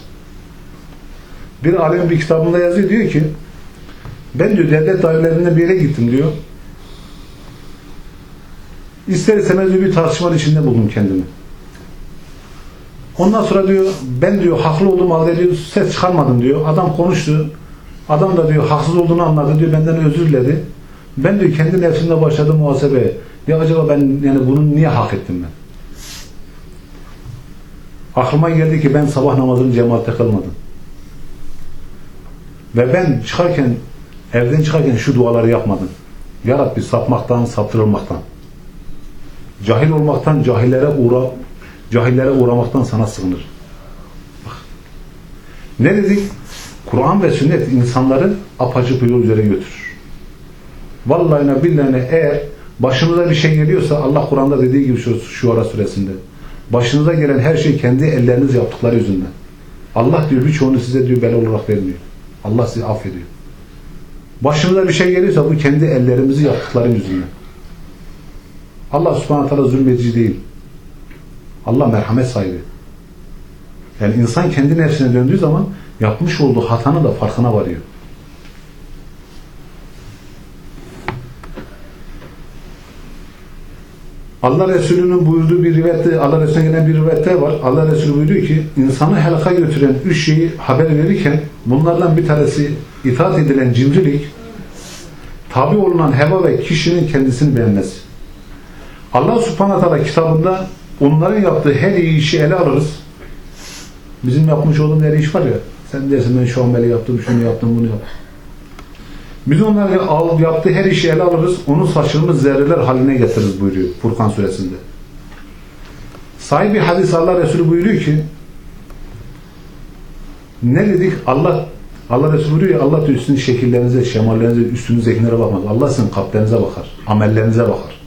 Bir alim bir kitabında yazıyor diyor ki ben diyor devlet dairelerinde bir yere gittim diyor. İster istemez bir tartışmanın içinde buldum kendimi. Ondan sonra diyor ben diyor haklı olduğum halde diyor ses çıkarmadım diyor. Adam konuştu. Adam da diyor haksız olduğunu anladı diyor benden özür diledi. Ben diyor kendi nefsimde başladım muhasebeye. Ya acaba ben yani bunu niye hak ettim ben? Aklıma geldi ki ben sabah namazını cemaatte kılmadım. Ve ben çıkarken evden çıkarken şu duaları yapmadım. Ya Rabbi sapmaktan, saptırılmaktan. Cahil olmaktan, cahillere uğra cahillere uğramaktan sana sığınır. Bak. Ne dedik? Kur'an ve sünnet insanları apaçık bir yol üzere götürür. Vallahi billahi eğer başınıza bir şey geliyorsa Allah Kur'an'da dediği gibi şu, şu ara süresinde başınıza gelen her şey kendi elleriniz yaptıkları yüzünden. Allah diyor birçoğunu size diyor bela olarak vermiyor. Allah sizi affediyor. Başınıza bir şey geliyorsa bu kendi ellerimizi yaptıkları yüzünden. Allah subhanahu teala zulmedici değil. Allah merhamet sahibi. Yani insan kendi nefsine döndüğü zaman yapmış olduğu hatanın da farkına varıyor. Allah Resulü'nün buyurduğu bir rivayette, Allah Resulü'ne gelen bir rivayette var. Allah Resulü buyuruyor ki, insanı helaka götüren üç şeyi haber verirken, bunlardan bir tanesi itaat edilen cimrilik, tabi olunan heva ve kişinin kendisini beğenmesi. Allah subhanahu teala kitabında onların yaptığı her iyi işi ele alırız. Bizim yapmış olduğumuz her iş var ya, sen dersin ben şu ameli yaptım, şunu yaptım, bunu yaptım. Biz onları al, yaptığı her işi ele alırız, onun saçılmış zerreler haline getiririz buyuruyor Furkan suresinde. Sahibi hadis Allah Resulü buyuruyor ki ne dedik? Allah Allah Resulü buyuruyor ya Allah diyor şekillerinize, şemallerinize, üstünüzdekilere bakmaz. Allah sizin kalplerinize bakar, amellerinize bakar.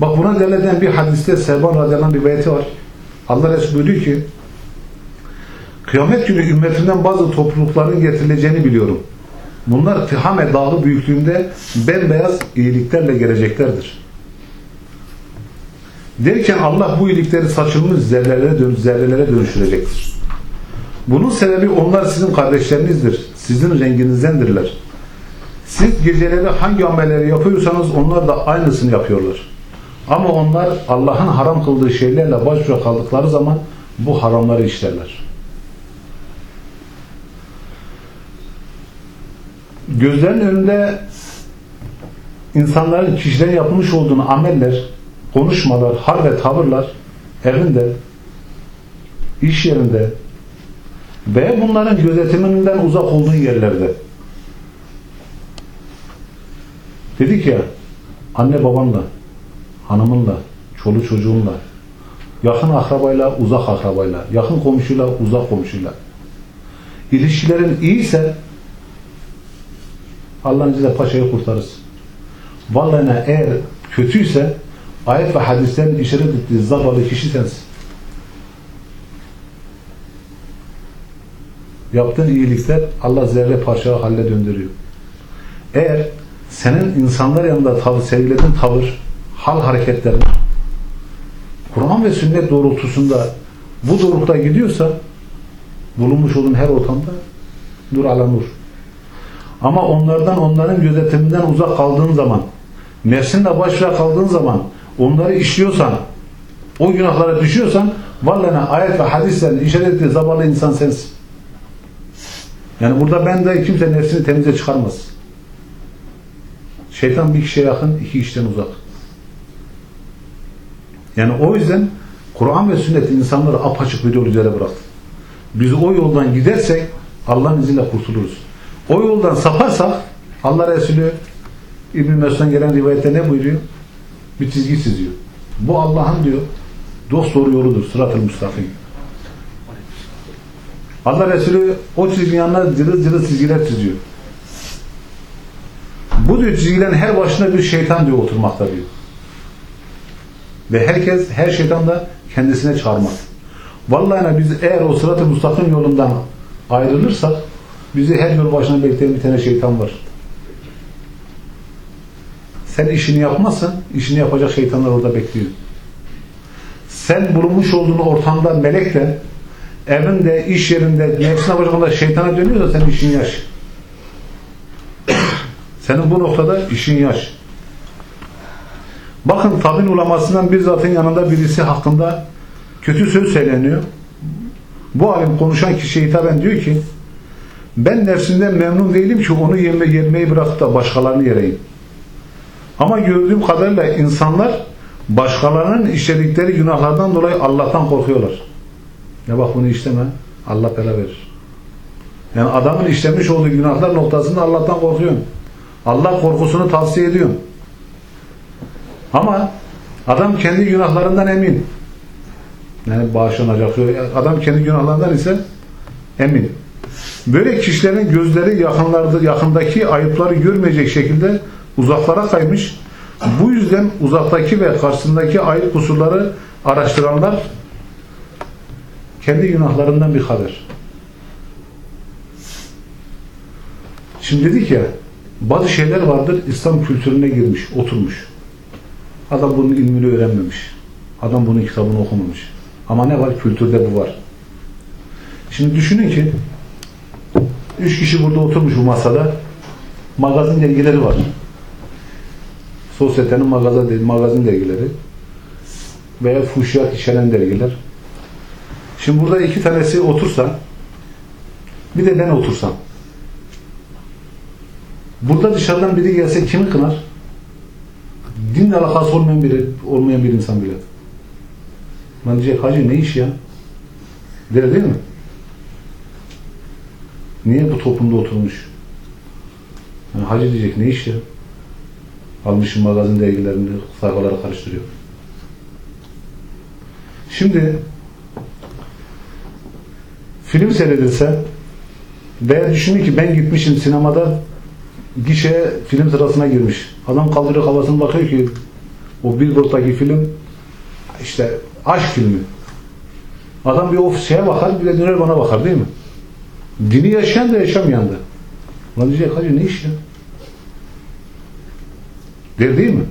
Bak buna delil bir hadiste Serban radıyallahu bir rivayeti var. Allah Resulü buyuruyor ki Kıyamet günü ümmetinden bazı toplulukların getirileceğini biliyorum. Bunlar Tihame dağı büyüklüğünde bembeyaz iyiliklerle geleceklerdir. Derken Allah bu iyilikleri saçılmış zerrelere, dön zerrelere dönüştürecektir. Bunun sebebi onlar sizin kardeşlerinizdir. Sizin renginizdendirler. Siz geceleri hangi amelleri yapıyorsanız onlar da aynısını yapıyorlar. Ama onlar Allah'ın haram kıldığı şeylerle baş başa kaldıkları zaman bu haramları işlerler. gözlerin önünde insanların kişilerin yapmış olduğunu ameller, konuşmalar, hal ve tavırlar evinde, iş yerinde ve bunların gözetiminden uzak olduğu yerlerde dedik ya anne babanla, hanımınla, çoluk çocuğunla, yakın akrabayla, uzak akrabayla, yakın komşuyla, uzak komşuyla ilişkilerin iyiyse Allah'ın izniyle paçayı kurtarırız. Vallahi eğer kötüyse ayet ve hadislerin işaret ettiği zavallı kişi sensin. Yaptığın iyilikler Allah zerre parça haline döndürüyor. Eğer senin insanlar yanında tavır, sergilediğin tavır, hal hareketlerin Kur'an ve sünnet doğrultusunda bu doğrultuda gidiyorsa bulunmuş olduğun her ortamda dur ala nur. Ama onlardan, onların gözetiminden uzak kaldığın zaman, nefsinle baş başa kaldığın zaman, onları işliyorsan, o günahlara düşüyorsan, vallahi ayet ve hadislerin işaret ettiği zavallı insan sensin. Yani burada ben de kimse nefsini temize çıkarmaz. Şeytan bir kişiye yakın, iki kişiden uzak. Yani o yüzden Kur'an ve sünnet insanları apaçık bir yol üzere bıraktı. Biz o yoldan gidersek Allah'ın izniyle kurtuluruz. O yoldan saparsak Allah Resulü İbn-i gelen rivayette ne buyuruyor? Bir çizgi çiziyor. Bu Allah'ın diyor dost doğru yoludur. Sırat-ı müstakim. Allah Resulü o çizginin yanına cılız cılız çizgiler çiziyor. Bu diyor çizgilerin her başına bir şeytan diyor oturmakta diyor. Ve herkes, her şeytan da kendisine çağırmaz. Vallahi biz eğer o sırat-ı müstakim yolundan ayrılırsak bizi her yol başına bekleyen bir tane şeytan var. Sen işini yapmazsan işini yapacak şeytanlar orada bekliyor. Sen bulunmuş olduğun ortamda melekle evinde, iş yerinde, nefsine başında şeytana dönüyorsa senin işin yaş. <coughs> Senin bu noktada işin yaş. Bakın tabin ulamasından bir zatın yanında birisi hakkında kötü söz söyleniyor. Bu alim konuşan kişiye hitaben diyor ki ben nefsimden memnun değilim ki onu yerme, yermeyi bırakıp da başkalarını yereyim. Ama gördüğüm kadarıyla insanlar başkalarının işledikleri günahlardan dolayı Allah'tan korkuyorlar. Ya bak bunu işleme. Allah bela verir. Yani adamın işlemiş olduğu günahlar noktasında Allah'tan korkuyorsun. Allah korkusunu tavsiye ediyorsun. Ama adam kendi günahlarından emin. Yani bağışlanacak. Adam kendi günahlarından ise emin. Böyle kişilerin gözleri yakınlarda, yakındaki ayıpları görmeyecek şekilde uzaklara kaymış. Bu yüzden uzaktaki ve karşısındaki ayıp kusurları araştıranlar kendi günahlarından bir haber. Şimdi dedik ya bazı şeyler vardır İslam kültürüne girmiş, oturmuş. Adam bunun ilmini öğrenmemiş. Adam bunun kitabını okumamış. Ama ne var? Kültürde bu var. Şimdi düşünün ki üç kişi burada oturmuş bu masada magazin dergileri var. Sosyetenin magazin, magazin dergileri veya fuhşiyat içeren dergiler. Şimdi burada iki tanesi otursa bir de ben otursam burada dışarıdan biri gelse kimi kınar? Dinle alakası olmayan biri, olmayan bir insan bile. Ben diyecek hacı ne iş ya? Der değil mi? Niye bu toplumda oturmuş? Yani hacı diyecek ne iş ya? Almışım magazin dergilerini sayfaları karıştırıyor. Şimdi film seyredilse veya düşünün ki ben gitmişim sinemada gişe film sırasına girmiş. Adam kaldırıyor kafasını bakıyor ki o billboard'daki film işte aşk filmi. Adam bir o bakar bir de döner bana bakar değil mi? Dini yaşayan da yaşamayan da. Lan diyecek hacı ne iş ya? Der değil mi?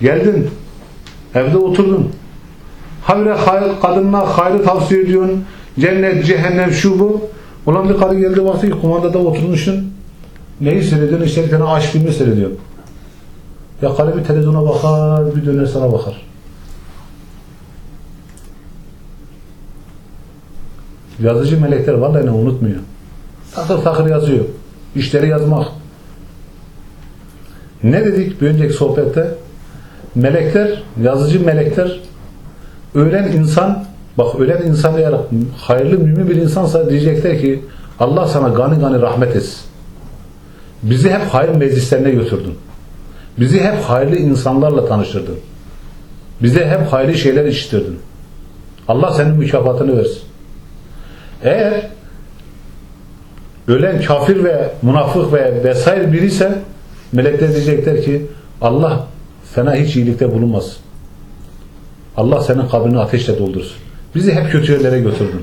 Geldin. Evde oturdun. Habire hayır, kadınına hayrı tavsiye ediyorsun. Cennet, cehennem, şu bu. Ulan bir karı geldi baktı ki kumandada oturmuşsun. Neyi seyrediyorsun? İşte bir tane aşk filmi seyrediyorsun. Ya karı bir televizyona bakar, bir döner sana bakar. Yazıcı melekler vallahi ne unutmuyor. Takır takır yazıyor. İşleri yazmak. Ne dedik bir önceki sohbette? Melekler, yazıcı melekler ölen insan bak ölen insan eğer hayırlı mümin bir insansa diyecekler ki Allah sana gani gani rahmet etsin. Bizi hep hayır meclislerine götürdün. Bizi hep hayırlı insanlarla tanıştırdın. Bize hep hayırlı şeyler işitirdin. Allah senin mükafatını versin. Eğer ölen kafir ve münafık ve vesaire biri ise melekler diyecekler ki Allah sana hiç iyilikte bulunmaz. Allah senin kabrini ateşle doldursun. Bizi hep kötü yerlere götürdün.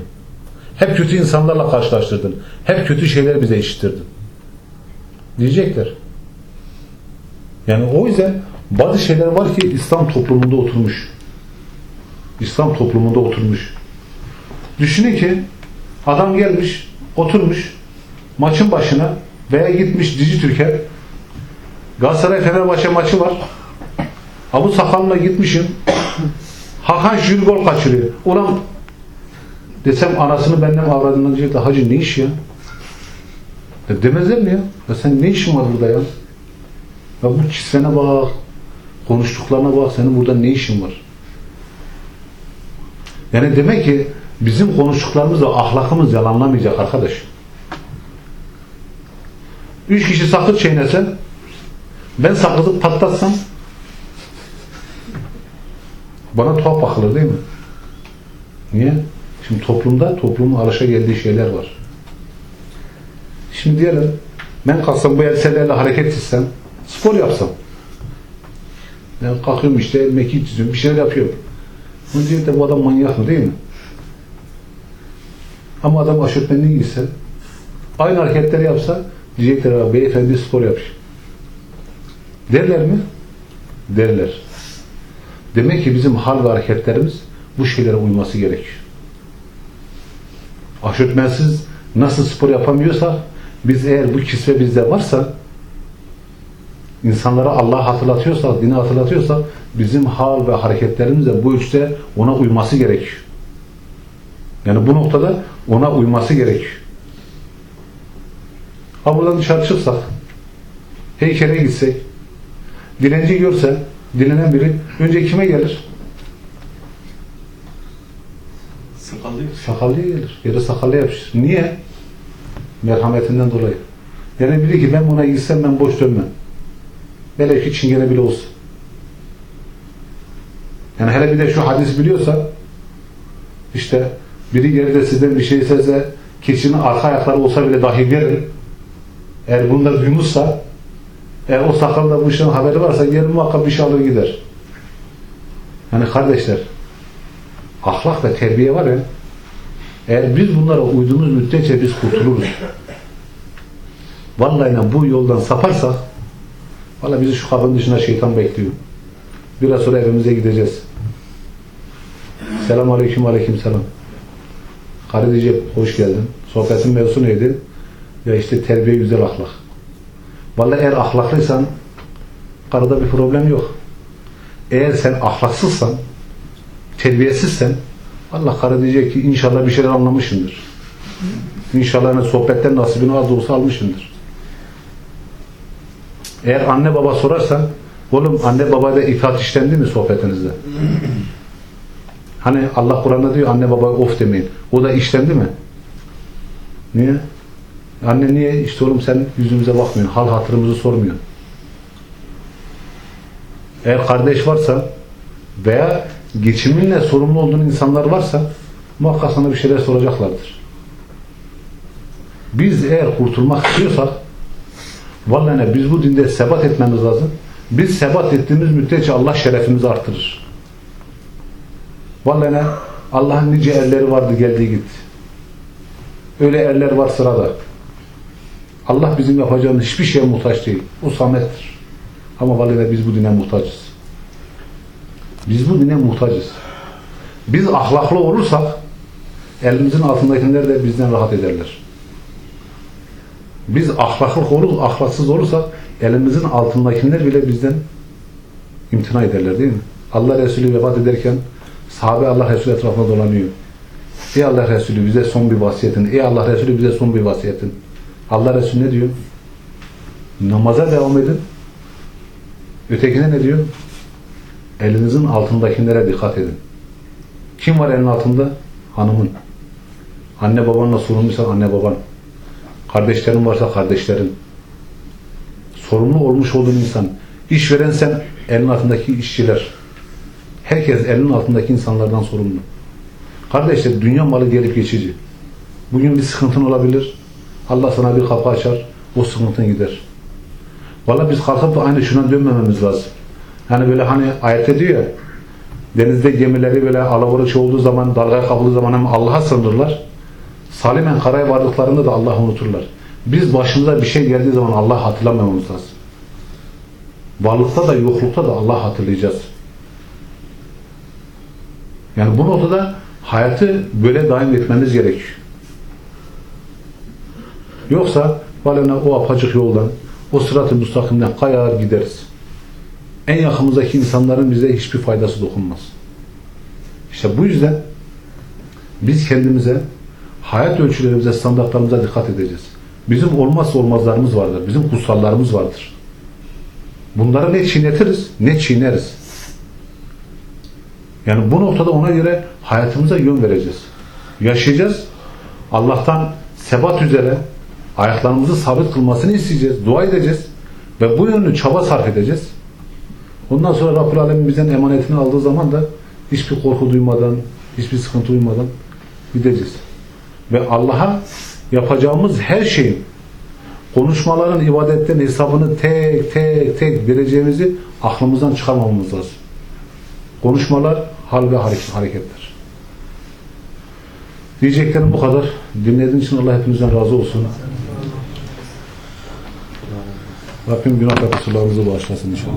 Hep kötü insanlarla karşılaştırdın. Hep kötü şeyler bize işittirdin. Diyecekler. Yani o yüzden bazı şeyler var ki İslam toplumunda oturmuş. İslam toplumunda oturmuş. Düşünün ki adam gelmiş, oturmuş maçın başına veya gitmiş Dici Türker Galatasaray Fenerbahçe maçı var. Abu Sakal'la gitmişim. Hakan Jül gol kaçırıyor. Ulan desem anasını benden avradından diyecek hacı ne iş ya? Ya demezler mi ya? Ya sen ne işin var burada ya? Ya bu kisvene bak, konuştuklarına bak, senin burada ne işin var? Yani demek ki bizim konuştuklarımızla ahlakımız yalanlamayacak arkadaş. Üç kişi sakız çiğnese, ben sakızı patlatsam, bana tuhaf bakılır değil mi? Niye? Şimdi toplumda toplumun alışa geldiği şeyler var. Şimdi diyelim ben kalksam bu elbiselerle hareket etsem spor yapsam ben kalkıyorum işte mekik çiziyorum bir şeyler yapıyorum. Bunu diyor de bu adam manyak mı değil mi? Ama adam aşırtmenli giyse aynı hareketleri yapsa diyecekler abi beyefendi spor yapıyor. Derler mi? Derler. Demek ki bizim hal ve hareketlerimiz bu şeylere uyması gerekiyor. Aşırtmensiz nasıl spor yapamıyorsak biz eğer bu kisve bizde varsa insanlara Allah hatırlatıyorsak, dini hatırlatıyorsak bizim hal ve hareketlerimiz de bu üçte ona uyması gerekiyor. Yani bu noktada ona uyması gerekiyor. Ha buradan dışarı çıksak, heykele gitsek, dilenci görse, dilenen biri önce kime gelir? Sakallı Sakallıya gelir. Da sakallı yapışır. Niye? Merhametinden dolayı. Yani biri ki ben buna gitsem ben boş dönmem. Velev ki çingene bile olsa. Yani hele bir de şu hadis biliyorsa işte biri gelir de sizden bir şey istese keçinin arka ayakları olsa bile dahi verir. Eğer da duymuşsa eğer o sakalda bu işin haberi varsa gelir muhakkak bir şey alır gider. Yani kardeşler ahlak ve terbiye var ya eğer biz bunlara uyduğumuz müddetçe biz kurtuluruz. Vallahi bu yoldan saparsak vallahi bizi şu kabın dışında şeytan bekliyor. Biraz sonra evimize gideceğiz. Selamun aleyküm aleyküm selam. Karıdice hoş geldin. Sohbetin mevzusu neydi? Ya işte terbiye güzel ahlak. Vallahi eğer ahlaklıysan karıda bir problem yok. Eğer sen ahlaksızsan terbiyesizsen Allah karı diyecek ki inşallah bir şeyler anlamışsındır. İnşallah yani sohbetten nasibini az olsa almışsındır. Eğer anne baba sorarsan oğlum anne babaya itaat işlendi mi sohbetinizde? Hani Allah Kur'an'da diyor anne babaya of demeyin. O da işlendi mi? Niye? Anne niye? İşte oğlum sen yüzümüze bakmıyorsun. Hal hatırımızı sormuyorsun. Eğer kardeş varsa veya geçiminle sorumlu olduğun insanlar varsa muhakkak sana bir şeyler soracaklardır. Biz eğer kurtulmak istiyorsak vallahi ne, biz bu dinde sebat etmemiz lazım. Biz sebat ettiğimiz müddetçe Allah şerefimizi artırır. Vallahi ne, Allah'ın nice erleri vardı geldiği gitti. Öyle erler var sırada. Allah bizim yapacağımız hiçbir şeye muhtaç değil. O samettir. Ama vallahi ne, biz bu dine muhtacız. Biz bu dine muhtacız. Biz ahlaklı olursak elimizin altındakiler de bizden rahat ederler. Biz ahlaklı olur, ahlaksız olursak elimizin altındakiler bile bizden imtina ederler değil mi? Allah Resulü vefat ederken sahabe Allah Resulü etrafında dolanıyor. Ey Allah Resulü bize son bir vasiyetin. Ey Allah Resulü bize son bir vasiyetin. Allah Resulü ne diyor? Namaza devam edin. Ötekine ne diyor? Elinizin altındakilere dikkat edin. Kim var elin altında? Hanımın. Anne babanla sorumluysan anne baban. Kardeşlerin varsa kardeşlerin. Sorumlu olmuş olduğun insan. İşveren sen elin altındaki işçiler. Herkes elin altındaki insanlardan sorumlu. Kardeşler dünya malı gelip geçici. Bugün bir sıkıntın olabilir. Allah sana bir kapı açar. O sıkıntın gider. Valla biz kalkıp da aynı şuna dönmememiz lazım. Hani böyle hani ayette diyor denizde gemileri böyle alavuruç olduğu zaman dalgaya kapıldığı zaman hem Allah'a sığınırlar. Salimen karaya vardıklarında da Allah'ı unuturlar. Biz başımıza bir şey geldiği zaman Allah hatırlamamamız lazım. Varlıkta da yoklukta da Allah hatırlayacağız. Yani bu noktada hayatı böyle daim etmemiz gerekiyor. Yoksa valena o apacık yoldan, o sırat-ı müstakimden kayar gideriz en yakınımızdaki insanların bize hiçbir faydası dokunmaz. İşte bu yüzden biz kendimize, hayat ölçülerimize, standartlarımıza dikkat edeceğiz. Bizim olmazsa olmazlarımız vardır. Bizim kutsallarımız vardır. Bunları ne çiğnetiriz ne çiğneriz. Yani bu noktada ona göre hayatımıza yön vereceğiz. Yaşayacağız. Allah'tan sebat üzere ayaklarımızı sabit kılmasını isteyeceğiz. Dua edeceğiz. Ve bu yönlü çaba sarf edeceğiz. Ondan sonra Rabbül Alem bizden emanetini aldığı zaman da hiçbir korku duymadan, hiçbir sıkıntı duymadan gideceğiz. Ve Allah'a yapacağımız her şeyin konuşmaların, ibadetlerin hesabını tek tek tek vereceğimizi aklımızdan çıkarmamamız lazım. Konuşmalar hal ve hareket- hareketler. Diyeceklerim bu kadar. Dinlediğiniz için Allah hepinizden razı olsun. Rabbim günah ve kusurlarımızı bağışlasın inşallah.